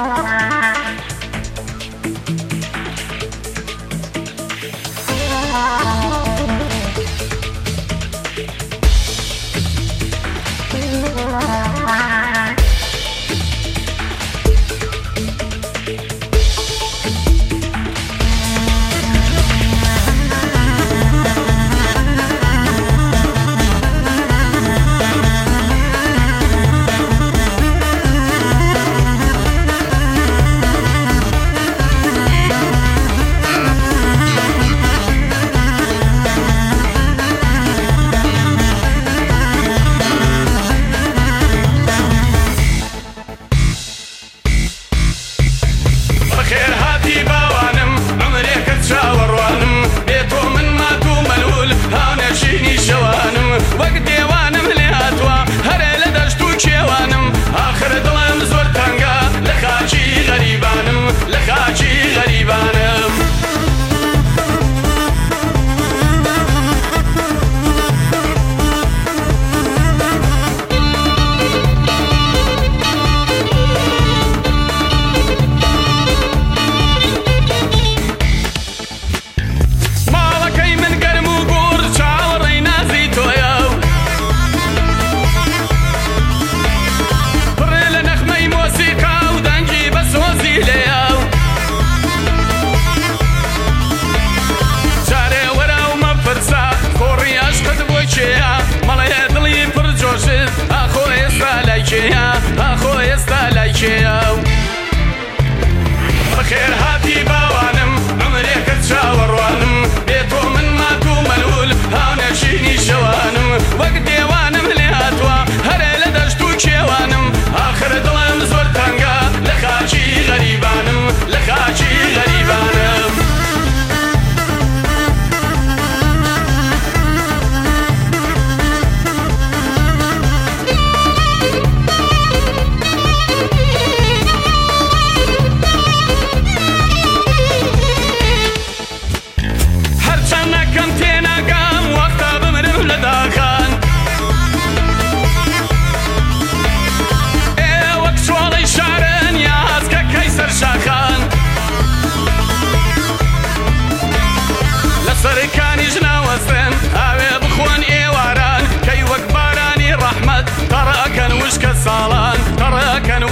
Yeah.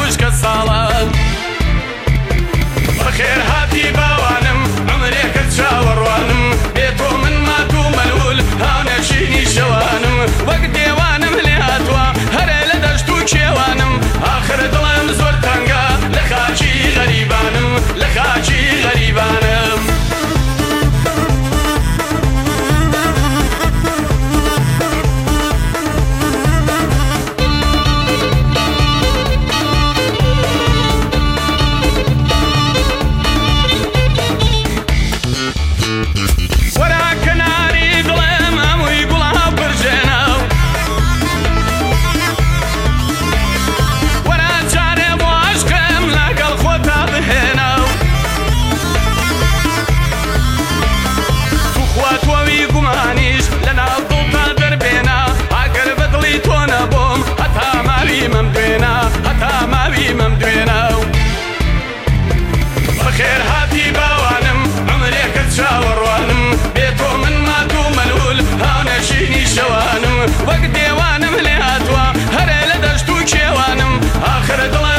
fresca sala. Bakher hati ba شەوانم وەک دێوانم لێ هاتووە هەرێ لە دەشت و کێوانم آخرە دڵێ